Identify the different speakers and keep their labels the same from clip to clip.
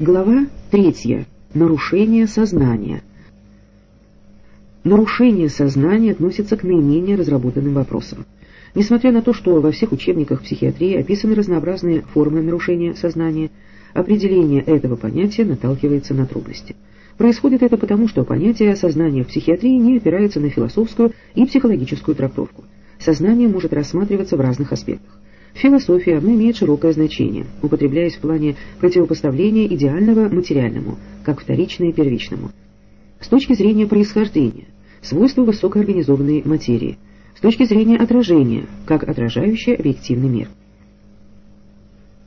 Speaker 1: Глава 3. Нарушение сознания. Нарушение сознания относится к наименее разработанным вопросам. Несмотря на то, что во всех учебниках психиатрии описаны разнообразные формы нарушения сознания, определение этого понятия наталкивается на трудности. Происходит это потому, что понятие сознания в психиатрии не опирается на философскую и психологическую трактовку. Сознание может рассматриваться в разных аспектах. В философии оно имеет широкое значение, употребляясь в плане противопоставления идеального материальному, как вторичное первичному. С точки зрения происхождения, свойства высокоорганизованной материи, с точки зрения отражения, как отражающее объективный мир.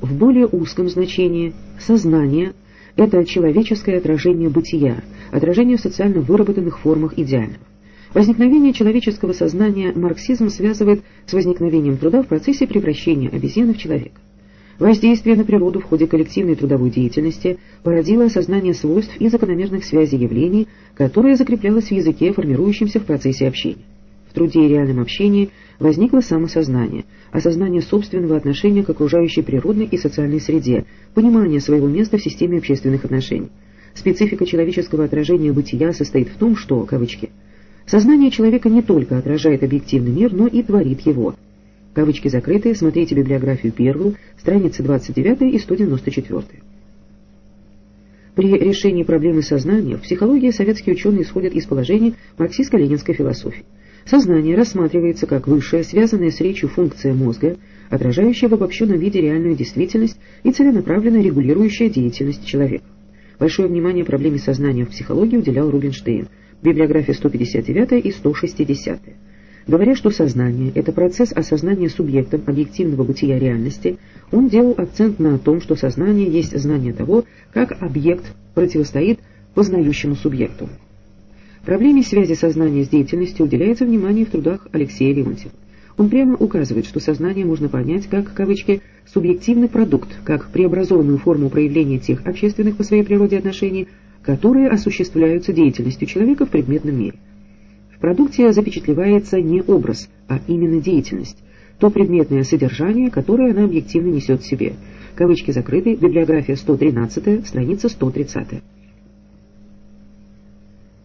Speaker 1: В более узком значении сознание – это человеческое отражение бытия, отражение в социально выработанных формах идеального. Возникновение человеческого сознания марксизм связывает с возникновением труда в процессе превращения обезьяны в человека. Воздействие на природу в ходе коллективной трудовой деятельности породило осознание свойств и закономерных связей явлений, которое закреплялось в языке, формирующемся в процессе общения. В труде и реальном общении возникло самосознание, осознание собственного отношения к окружающей природной и социальной среде, понимание своего места в системе общественных отношений. Специфика человеческого отражения бытия состоит в том, что, кавычки, Сознание человека не только отражает объективный мир, но и творит его. Кавычки закрыты, смотрите библиографию первую, страницы 29 и 194. При решении проблемы сознания в психологии советские ученые исходят из положений марксистско-ленинской философии. Сознание рассматривается как высшая, связанная с речью функция мозга, отражающая в обобщенном виде реальную действительность и целенаправленно регулирующая деятельность человека. Большое внимание проблеме сознания в психологии уделял Рубинштейн – библиография 159 и 160. Говоря, что сознание – это процесс осознания субъектом объективного бытия реальности, он делал акцент на том, что сознание есть знание того, как объект противостоит познающему субъекту. Проблеме связи сознания с деятельностью уделяется внимание в трудах Алексея Леонтьева. Он прямо указывает, что сознание можно понять как, кавычки, «субъективный продукт», как преобразованную форму проявления тех общественных по своей природе отношений, которые осуществляются деятельностью человека в предметном мире. В продукте запечатлевается не образ, а именно деятельность, то предметное содержание, которое она объективно несет в себе. Кавычки закрыты, библиография 113, страница 130.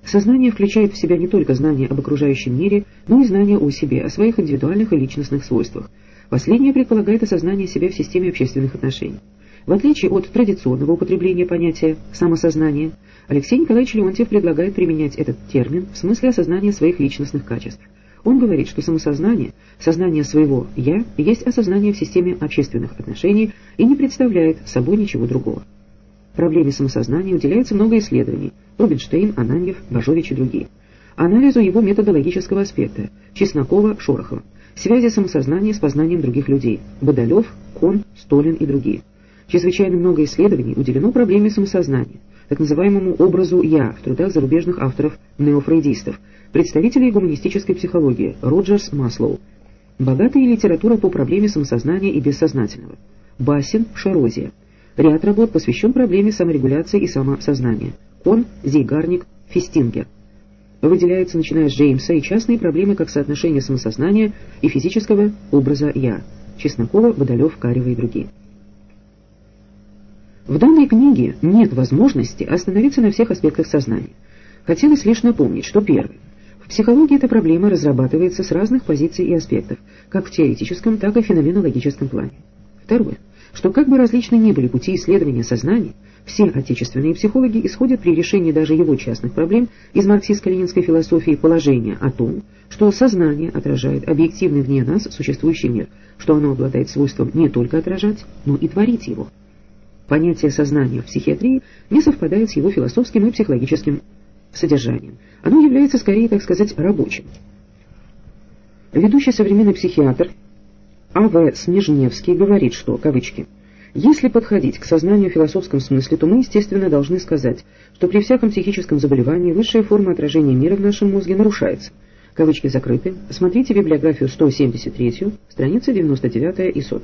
Speaker 1: Сознание включает в себя не только знание об окружающем мире, но и знание о себе, о своих индивидуальных и личностных свойствах. Последнее предполагает осознание себя в системе общественных отношений. В отличие от традиционного употребления понятия «самосознание», Алексей Николаевич Леонтьев предлагает применять этот термин в смысле осознания своих личностных качеств. Он говорит, что самосознание, сознание своего «я» есть осознание в системе общественных отношений и не представляет собой ничего другого. Проблеме самосознания уделяется много исследований – Рубинштейн, Ананьев, Бажович и другие. Анализу его методологического аспекта – Чеснокова, Шорохова. Связи самосознания с познанием других людей – Бодолев, Кон, Столин и другие. Чрезвычайно много исследований уделено проблеме самосознания – так называемому образу «я» в трудах зарубежных авторов-неофрейдистов, представителей гуманистической психологии Роджерс Маслоу. Богатая литература по проблеме самосознания и бессознательного. Бассин, Шерозия. Ряд работ посвящен проблеме саморегуляции и самосознания. Кон, Зейгарник, Фестингер. Выделяются, начиная с Джеймса, и частные проблемы как соотношение самосознания и физического образа «я». Чеснокова, Водолев, Карева и другие. В данной книге нет возможности остановиться на всех аспектах сознания. Хотелось лишь напомнить, что первый. В психологии эта проблема разрабатывается с разных позиций и аспектов, как в теоретическом, так и феноменологическом плане. Второе. Что как бы различны ни были пути исследования сознания, все отечественные психологи исходят при решении даже его частных проблем из марксистско-ленинской философии положения о том, что сознание отражает объективный вне нас существующий мир, что оно обладает свойством не только отражать, но и творить его. Понятие сознания в психиатрии не совпадает с его философским и психологическим содержанием. Оно является скорее, так сказать, рабочим. Ведущий современный психиатр А.В. Снежневский говорит, что, кавычки, «Если подходить к сознанию в философском смысле, то мы, естественно, должны сказать, что при всяком психическом заболевании высшая форма отражения мира в нашем мозге нарушается». Кавычки закрыты. Смотрите библиографию 173, страницы 99 и 100.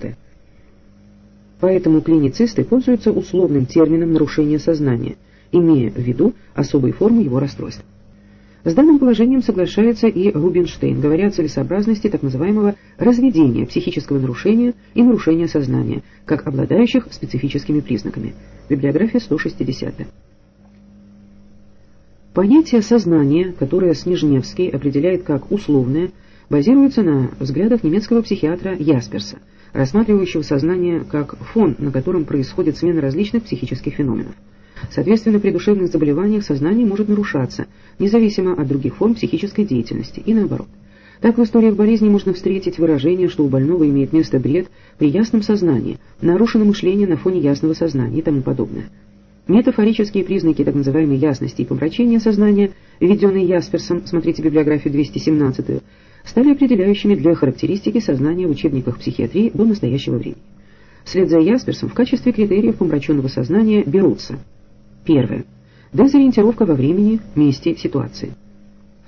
Speaker 1: Поэтому клиницисты пользуются условным термином нарушения сознания, имея в виду особые формы его расстройства. С данным положением соглашается и Рубинштейн, говоря о целесообразности так называемого разведения психического нарушения и нарушения сознания, как обладающих специфическими признаками. Библиография 160. Понятие сознания, которое Снежневский определяет как условное, базируется на взглядах немецкого психиатра Ясперса, рассматривающего сознание как фон, на котором происходит смена различных психических феноменов. Соответственно, при душевных заболеваниях сознание может нарушаться, независимо от других форм психической деятельности, и наоборот. Так в историях болезни можно встретить выражение, что у больного имеет место бред при ясном сознании, нарушено мышление на фоне ясного сознания и тому подобное. Метафорические признаки так называемой ясности и помрачения сознания, введенные Ясперсом, смотрите библиографию 217 стали определяющими для характеристики сознания в учебниках психиатрии до настоящего времени. Вслед за Ясперсом в качестве критериев помраченного сознания берутся Первое. Дезориентировка во времени, месте, ситуации.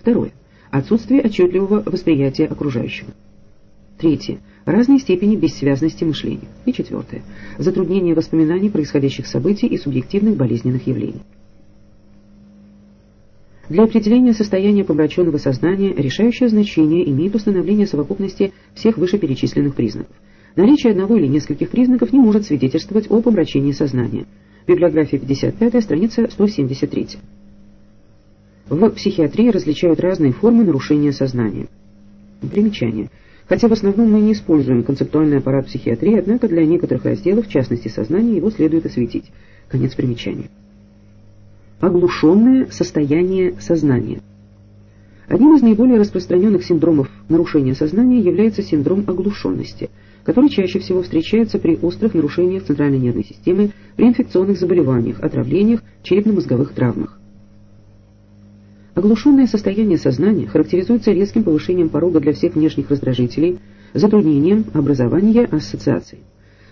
Speaker 1: Второе. Отсутствие отчетливого восприятия окружающего. Третье. Разные степени бессвязности мышления. И четвертое. Затруднение воспоминаний происходящих событий и субъективных болезненных явлений. Для определения состояния помраченного сознания решающее значение имеет установление совокупности всех вышеперечисленных признаков. Наличие одного или нескольких признаков не может свидетельствовать о помрачении сознания – Библиография 55, страница 173. В психиатрии различают разные формы нарушения сознания. Примечание. Хотя в основном мы не используем концептуальный аппарат психиатрии, однако для некоторых разделов, в частности сознания, его следует осветить. Конец примечания. Оглушенное состояние сознания. Одним из наиболее распространенных синдромов нарушения сознания является синдром оглушенности – который чаще всего встречается при острых нарушениях центральной нервной системы, при инфекционных заболеваниях, отравлениях, черепно-мозговых травмах. Оглушенное состояние сознания характеризуется резким повышением порога для всех внешних раздражителей, затруднением образования ассоциаций.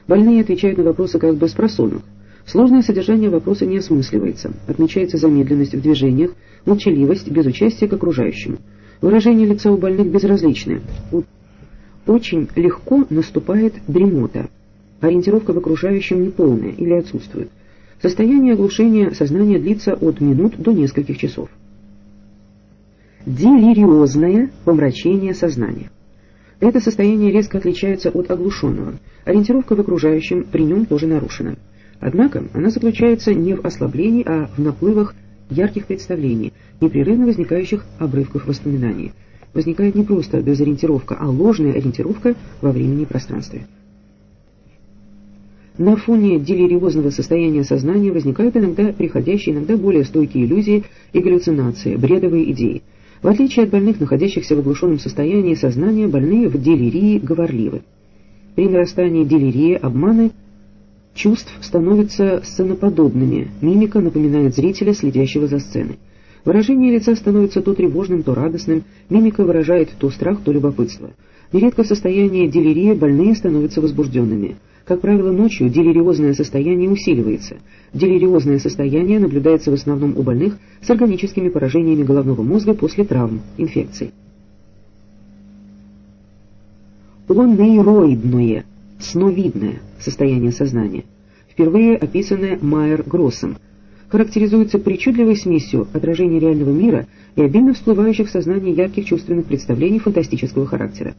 Speaker 1: Больные отвечают на вопросы как бы с просонок. Сложное содержание вопроса не осмысливается, отмечается замедленность в движениях, молчаливость, без участия к окружающему. Выражение лица у больных безразличное очень легко наступает дремота. Ориентировка в окружающем неполная или отсутствует. Состояние оглушения сознания длится от минут до нескольких часов. Делириозное помрачение сознания. Это состояние резко отличается от оглушенного. Ориентировка в окружающем при нем тоже нарушена. Однако она заключается не в ослаблении, а в наплывах ярких представлений, непрерывно возникающих обрывков воспоминаний возникает не просто дезориентировка, а ложная ориентировка во времени и пространстве. На фоне делириозного состояния сознания возникают иногда приходящие, иногда более стойкие иллюзии и галлюцинации, бредовые идеи. В отличие от больных, находящихся в оглушенном состоянии сознания, больные в делирии говорливы. При нарастании делирии обманы чувств становятся сценоподобными, мимика напоминает зрителя, следящего за сценой. Выражение лица становится то тревожным, то радостным, мимика выражает то страх, то любопытство. Нередко в состоянии делирия больные становятся возбужденными. Как правило, ночью делириозное состояние усиливается. Делириозное состояние наблюдается в основном у больных с органическими поражениями головного мозга после травм, инфекций. Онейроидное, сновидное состояние сознания, впервые описанное Майер Гроссом – характеризуется причудливой смесью отражения реального мира и обильно всплывающих в сознании ярких чувственных представлений фантастического характера.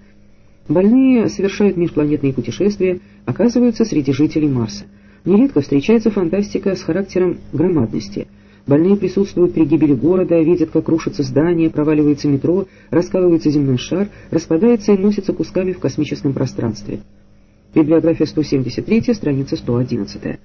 Speaker 1: Больные совершают межпланетные путешествия, оказываются среди жителей Марса. Нередко встречается фантастика с характером громадности. Больные присутствуют при гибели города, видят, как рушится здание, проваливается метро, раскалывается земной шар, распадается и носится кусками в космическом пространстве. Библиография 173, страница 111.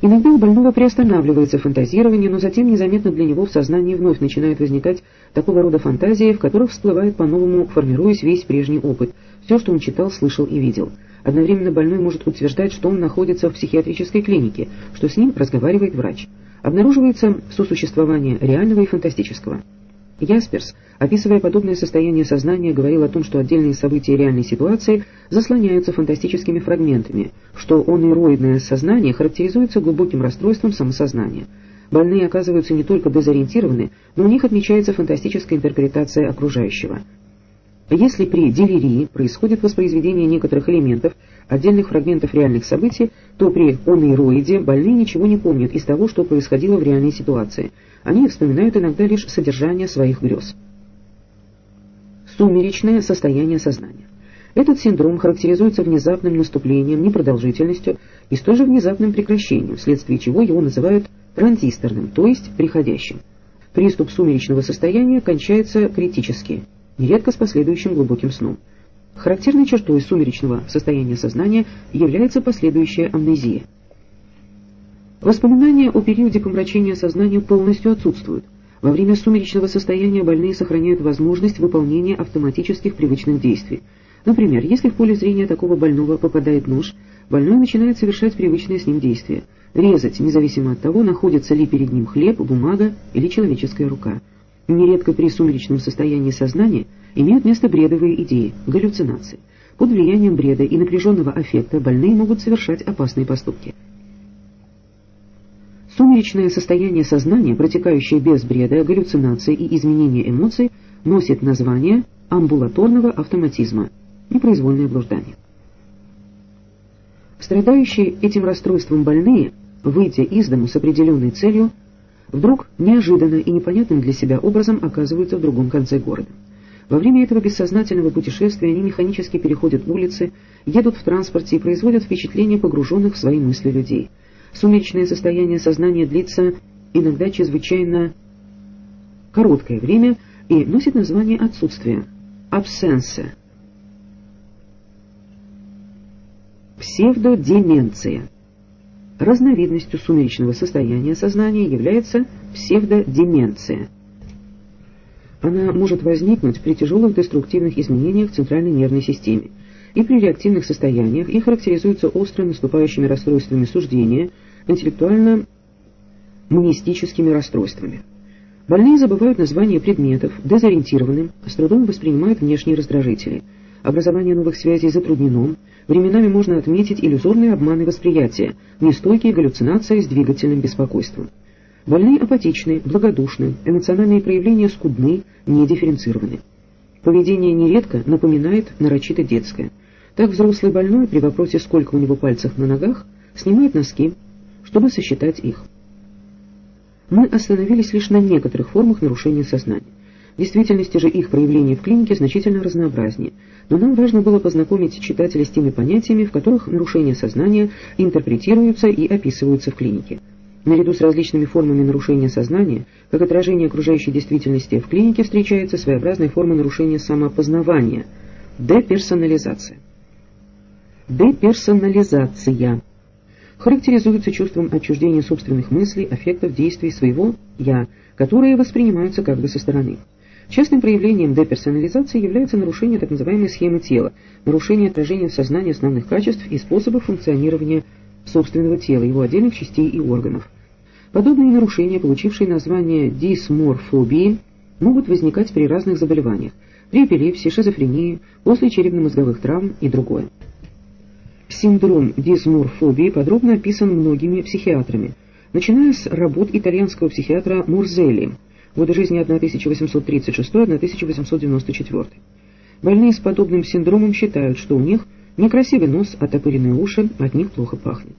Speaker 1: Иногда у больного приостанавливается фантазирование, но затем незаметно для него в сознании вновь начинают возникать такого рода фантазии, в которых всплывает по-новому, формируясь весь прежний опыт, все, что он читал, слышал и видел. Одновременно больной может утверждать, что он находится в психиатрической клинике, что с ним разговаривает врач. Обнаруживается сосуществование реального и фантастического. Ясперс, описывая подобное состояние сознания, говорил о том, что отдельные события реальной ситуации заслоняются фантастическими фрагментами, что онироидное сознание характеризуется глубоким расстройством самосознания. Больные оказываются не только дезориентированы, но у них отмечается фантастическая интерпретация окружающего. Если при делирии происходит воспроизведение некоторых элементов, отдельных фрагментов реальных событий, то при онейроиде больные ничего не помнят из того, что происходило в реальной ситуации. Они вспоминают иногда лишь содержание своих грез. Сумеречное состояние сознания. Этот синдром характеризуется внезапным наступлением, непродолжительностью и столь же внезапным прекращением, вследствие чего его называют транзисторным, то есть приходящим. Приступ сумеречного состояния кончается критически – нередко с последующим глубоким сном. Характерной чертой сумеречного состояния сознания является последующая амнезия. Воспоминания о периоде помрачения сознания полностью отсутствуют. Во время сумеречного состояния больные сохраняют возможность выполнения автоматических привычных действий. Например, если в поле зрения такого больного попадает нож, больной начинает совершать привычные с ним действия. Резать, независимо от того, находится ли перед ним хлеб, бумага или человеческая рука. Нередко при сумеречном состоянии сознания имеют место бредовые идеи, галлюцинации. Под влиянием бреда и напряженного аффекта больные могут совершать опасные поступки. Сумеречное состояние сознания, протекающее без бреда, галлюцинаций и изменения эмоций, носит название амбулаторного автоматизма, непроизвольное блуждание. Страдающие этим расстройством больные, выйдя из дому с определенной целью, вдруг неожиданно и непонятным для себя образом оказываются в другом конце города. Во время этого бессознательного путешествия они механически переходят улицы, едут в транспорте и производят впечатление погруженных в свои мысли людей. Сумеречное состояние сознания длится иногда чрезвычайно короткое время и носит название отсутствия – абсенсе. Псевдодеменция – Разновидностью сумеречного состояния сознания является псевдодеменция. Она может возникнуть при тяжелых деструктивных изменениях в центральной нервной системе и при реактивных состояниях и характеризуется остро наступающими расстройствами суждения, интеллектуально-монистическими расстройствами. Больные забывают названия предметов, дезориентированы, с трудом воспринимают внешние раздражители. Образование новых связей затруднено, Временами можно отметить иллюзорные обманы восприятия, нестойкие галлюцинации с двигательным беспокойством. Больные апатичны, благодушны, эмоциональные проявления скудны, недифференцированы. Поведение нередко напоминает нарочито детское. Так взрослый больной при вопросе, сколько у него пальцев на ногах, снимает носки, чтобы сосчитать их. Мы остановились лишь на некоторых формах нарушения сознания. В действительности же их проявление в клинике значительно разнообразнее, но нам важно было познакомить читателей с теми понятиями, в которых нарушения сознания интерпретируются и описываются в клинике. Наряду с различными формами нарушения сознания, как отражение окружающей действительности в клинике встречается своеобразная форма нарушения самоопознавания – деперсонализация. Деперсонализация характеризуется чувством отчуждения собственных мыслей, аффектов, действий своего «я», которые воспринимаются как бы со стороны. Частным проявлением деперсонализации является нарушение так называемой схемы тела, нарушение отражения в сознании основных качеств и способов функционирования собственного тела, его отдельных частей и органов. Подобные нарушения, получившие название дисморфобии, могут возникать при разных заболеваниях, при эпилепсии, шизофрении, после черепно-мозговых травм и другое. Синдром дисморфобии подробно описан многими психиатрами, начиная с работ итальянского психиатра Мурзели – годы жизни 1836-1894. Больные с подобным синдромом считают, что у них некрасивый нос, отопыренные уши, от них плохо пахнет.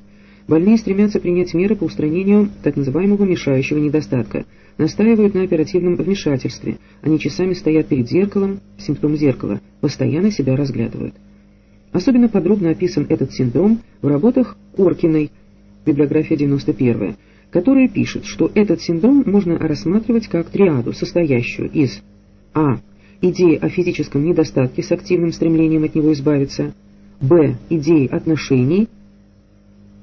Speaker 1: Больные стремятся принять меры по устранению так называемого мешающего недостатка, настаивают на оперативном вмешательстве, они часами стоят перед зеркалом, симптом зеркала, постоянно себя разглядывают. Особенно подробно описан этот синдром в работах Коркиной, библиография 91 которая пишет, что этот синдром можно рассматривать как триаду, состоящую из а. идеи о физическом недостатке с активным стремлением от него избавиться, б. идеи отношений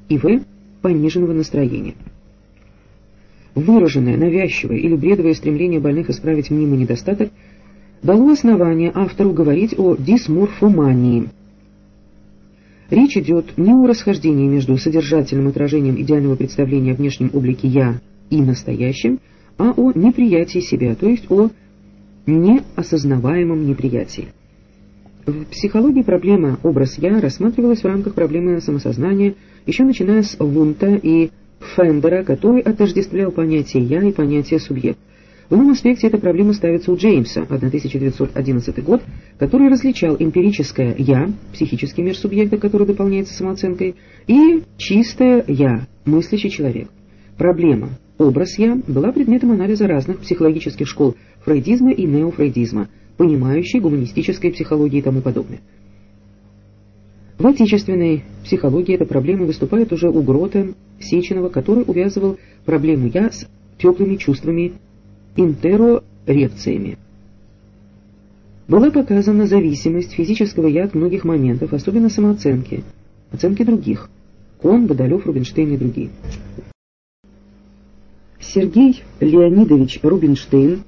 Speaker 1: и в. пониженного настроения. Выраженное, навязчивое или бредовое стремление больных исправить мнимый недостаток дало основание автору говорить о дисморфомании – Речь идет не о расхождении между содержательным отражением идеального представления о внешнем облике «я» и настоящем, а о неприятии себя, то есть о неосознаваемом неприятии. В психологии проблема «образ я» рассматривалась в рамках проблемы самосознания, еще начиная с Вунта и Фендера, который отождествлял понятие «я» и понятие «субъект». В ином аспекте эта проблема ставится у Джеймса, 1911 год, который различал эмпирическое «я», психический мир субъекта, который дополняется самооценкой, и чистое «я», мыслящий человек. Проблема «образ «я» была предметом анализа разных психологических школ фрейдизма и неофрейдизма, понимающей гуманистической психологии и тому подобное. В отечественной психологии эта проблема выступает уже у Грота, Сеченова, который увязывал проблему «я» с теплыми чувствами интерорекциями. Была показана зависимость физического «я» от многих моментов, особенно самооценки, оценки других – Кон, Бодолев, Рубинштейн и другие. Сергей Леонидович Рубинштейн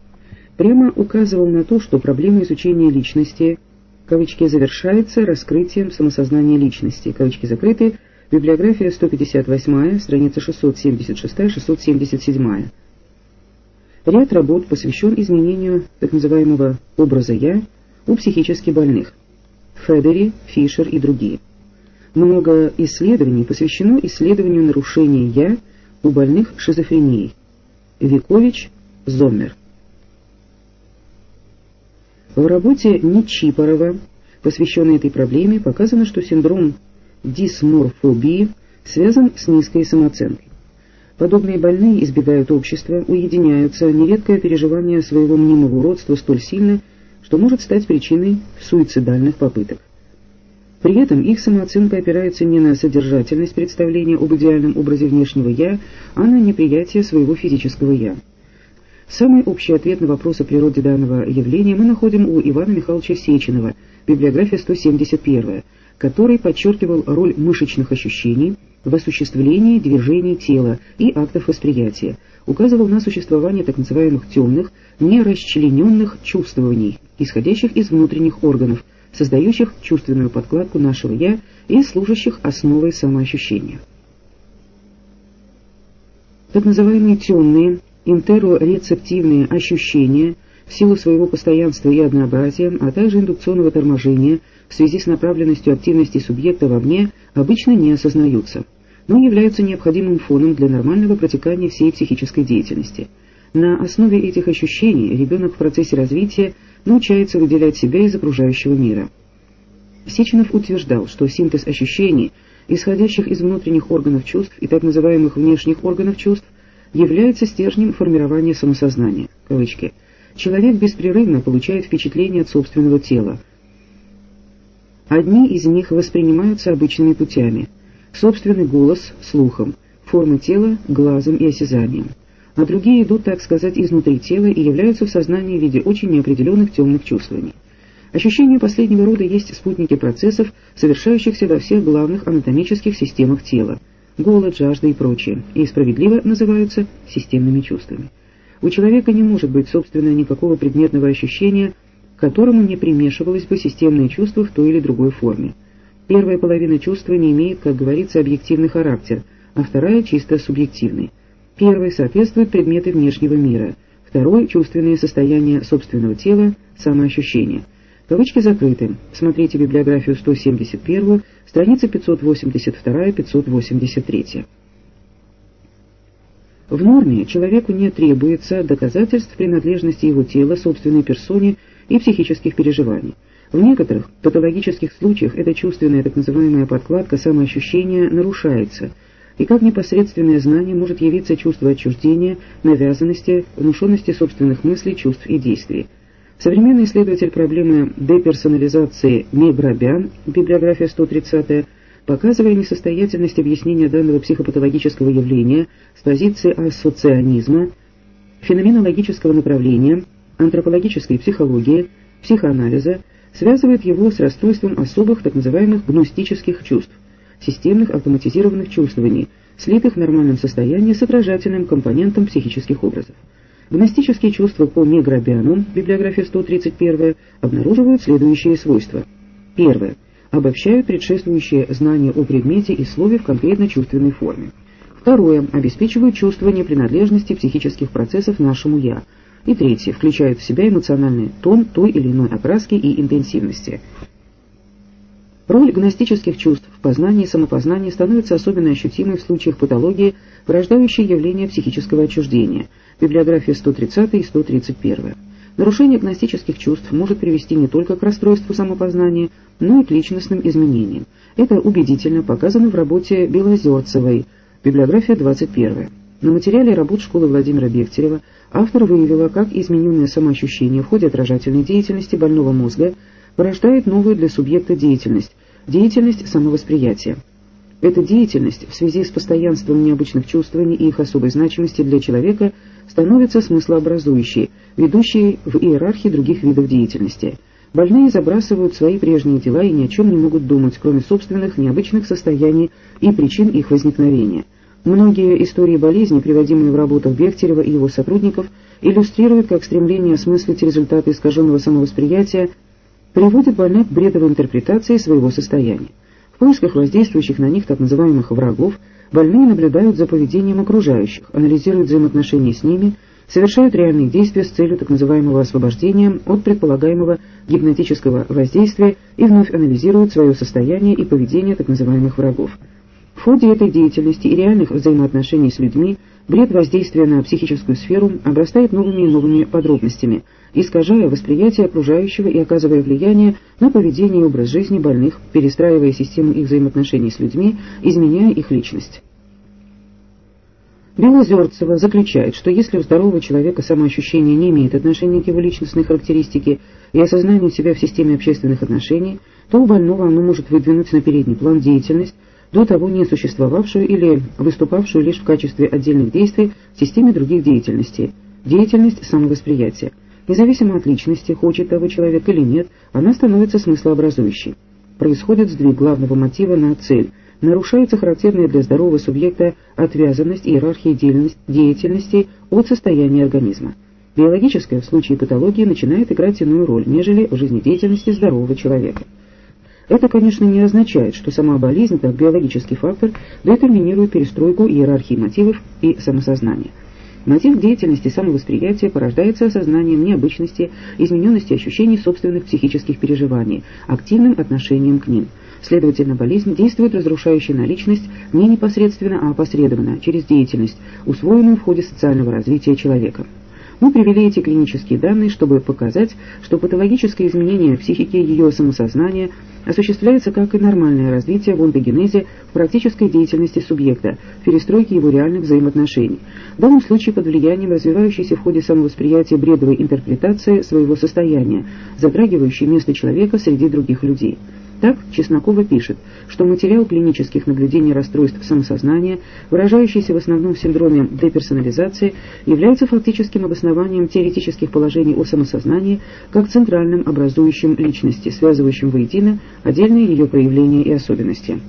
Speaker 1: прямо указывал на то, что проблема изучения личности кавычки завершается раскрытием самосознания личности, кавычки закрыты, библиография 158, страница 676-677. Ряд работ посвящен изменению так называемого «образа «я» у психически больных. Федери, Фишер и другие. Много исследований посвящено исследованию нарушения «я» у больных шизофренией. Викович, Зоммер. В работе Ничипорова, посвященной этой проблеме, показано, что синдром дисморфобии связан с низкой самооценкой. Подобные больные избегают общества, уединяются, нередкое переживание своего мнимого уродства столь сильно, что может стать причиной суицидальных попыток. При этом их самооценка опирается не на содержательность представления об идеальном образе внешнего «я», а на неприятие своего физического «я». Самый общий ответ на вопрос о природе данного явления мы находим у Ивана Михайловича Сеченова, библиография 171, который подчеркивал роль мышечных ощущений в осуществлении движений тела и актов восприятия, указывал на существование так называемых темных, нерасчлененных чувствований, исходящих из внутренних органов, создающих чувственную подкладку нашего «я» и служащих основой самоощущения. Так называемые темные, интерорецептивные ощущения в силу своего постоянства и однообразия, а также индукционного торможения в связи с направленностью активности субъекта вовне обычно не осознаются, но являются необходимым фоном для нормального протекания всей психической деятельности. На основе этих ощущений ребенок в процессе развития научается выделять себя из окружающего мира. Сеченов утверждал, что синтез ощущений, исходящих из внутренних органов чувств и так называемых внешних органов чувств, является стержнем формирования самосознания. Кавычки. Человек беспрерывно получает впечатление от собственного тела. Одни из них воспринимаются обычными путями. Собственный голос – слухом, форма тела – глазом и осязанием. А другие идут, так сказать, изнутри тела и являются в сознании в виде очень неопределенных темных чувствований. Ощущения последнего рода есть спутники процессов, совершающихся во всех главных анатомических системах тела – голод, жажда и прочее, и справедливо называются системными чувствами. У человека не может быть, собственно, никакого предметного ощущения, которому не примешивалось бы системное чувство в той или другой форме. Первая половина чувства не имеет, как говорится, объективный характер, а вторая чисто субъективный. Первой соответствуют предметы внешнего мира, второй – чувственные состояния собственного тела, самоощущения. Кавычки закрыты. Смотрите библиографию 171, страница 582-583. В норме человеку не требуется доказательств принадлежности его тела, собственной персоне и психических переживаний. В некоторых патологических случаях эта чувственная так называемая подкладка самоощущения нарушается, и как непосредственное знание может явиться чувство отчуждения, навязанности, внушенности собственных мыслей, чувств и действий. Современный исследователь проблемы деперсонализации Мебрабян, библиография 130 показывая несостоятельность объяснения данного психопатологического явления с позиции ассоцианизма, феноменологического направления, антропологической психологии, психоанализа, связывает его с расстройством особых так называемых гностических чувств, системных автоматизированных чувствований, слитых в нормальном состоянии с отражательным компонентом психических образов. Гностические чувства по Меграбиану, библиография 131, обнаруживают следующие свойства. Первое. Обобщают предшествующие знания о предмете и слове в конкретно чувственной форме. Второе. Обеспечивают чувствование принадлежности психических процессов нашему «я». И третье. Включают в себя эмоциональный тон той или иной окраски и интенсивности. Роль гностических чувств в познании и самопознании становится особенно ощутимой в случаях патологии, порождающей явление психического отчуждения. Библиография 130 и 131. Нарушение гностических чувств может привести не только к расстройству самопознания, но и к личностным изменениям. Это убедительно показано в работе Белозерцевой, библиография 21. На материале работ школы Владимира Бехтерева автор выявила, как измененное самоощущение в ходе отражательной деятельности больного мозга порождает новую для субъекта деятельность – деятельность самовосприятия. Эта деятельность в связи с постоянством необычных чувствований и их особой значимости для человека становится смыслообразующей, ведущей в иерархии других видов деятельности. Больные забрасывают свои прежние дела и ни о чем не могут думать, кроме собственных необычных состояний и причин их возникновения. Многие истории болезни, приводимые в работах Бехтерева и его сотрудников, иллюстрируют, как стремление осмыслить результаты искаженного самовосприятия приводит больных к бредовой интерпретации своего состояния. В поисках воздействующих на них так называемых врагов больные наблюдают за поведением окружающих, анализируют взаимоотношения с ними, совершают реальные действия с целью так называемого освобождения от предполагаемого гипнотического воздействия и вновь анализируют свое состояние и поведение так называемых врагов. В ходе этой деятельности и реальных взаимоотношений с людьми бред воздействия на психическую сферу обрастает новыми и новыми подробностями – искажая восприятие окружающего и оказывая влияние на поведение и образ жизни больных, перестраивая систему их взаимоотношений с людьми, изменяя их личность. Белозерцева заключает, что если у здорового человека самоощущение не имеет отношения к его личностной характеристике и осознанию себя в системе общественных отношений, то у больного оно может выдвинуть на передний план деятельность, до того не существовавшую или выступавшую лишь в качестве отдельных действий в системе других деятельностей, деятельность самовосприятия. Независимо от личности, хочет того человек или нет, она становится смыслообразующей. Происходит сдвиг главного мотива на цель, нарушается характерная для здорового субъекта отвязанность иерархии деятельности от состояния организма. Биологическое в случае патологии начинает играть иную роль, нежели в жизнедеятельности здорового человека. Это, конечно, не означает, что сама болезнь, как биологический фактор, детерминирует перестройку иерархии мотивов и самосознания. Мотив деятельности самовосприятия порождается осознанием необычности, измененности ощущений собственных психических переживаний, активным отношением к ним. Следовательно, болезнь действует разрушающе на личность не непосредственно, а опосредованно, через деятельность, усвоенную в ходе социального развития человека. Мы привели эти клинические данные, чтобы показать, что патологическое изменение психики ее самосознания осуществляется как и нормальное развитие в онтогенезе в практической деятельности субъекта, в перестройке его реальных взаимоотношений. В данном случае под влиянием развивающейся в ходе самовосприятия бредовой интерпретации своего состояния, затрагивающей место человека среди других людей. Так, Чеснокова пишет, что материал клинических наблюдений расстройств самосознания, выражающийся в основном в синдроме деперсонализации, является фактическим обоснованием теоретических положений о самосознании как центральным образующим личности, связывающим воедино отдельные ее проявления и особенности.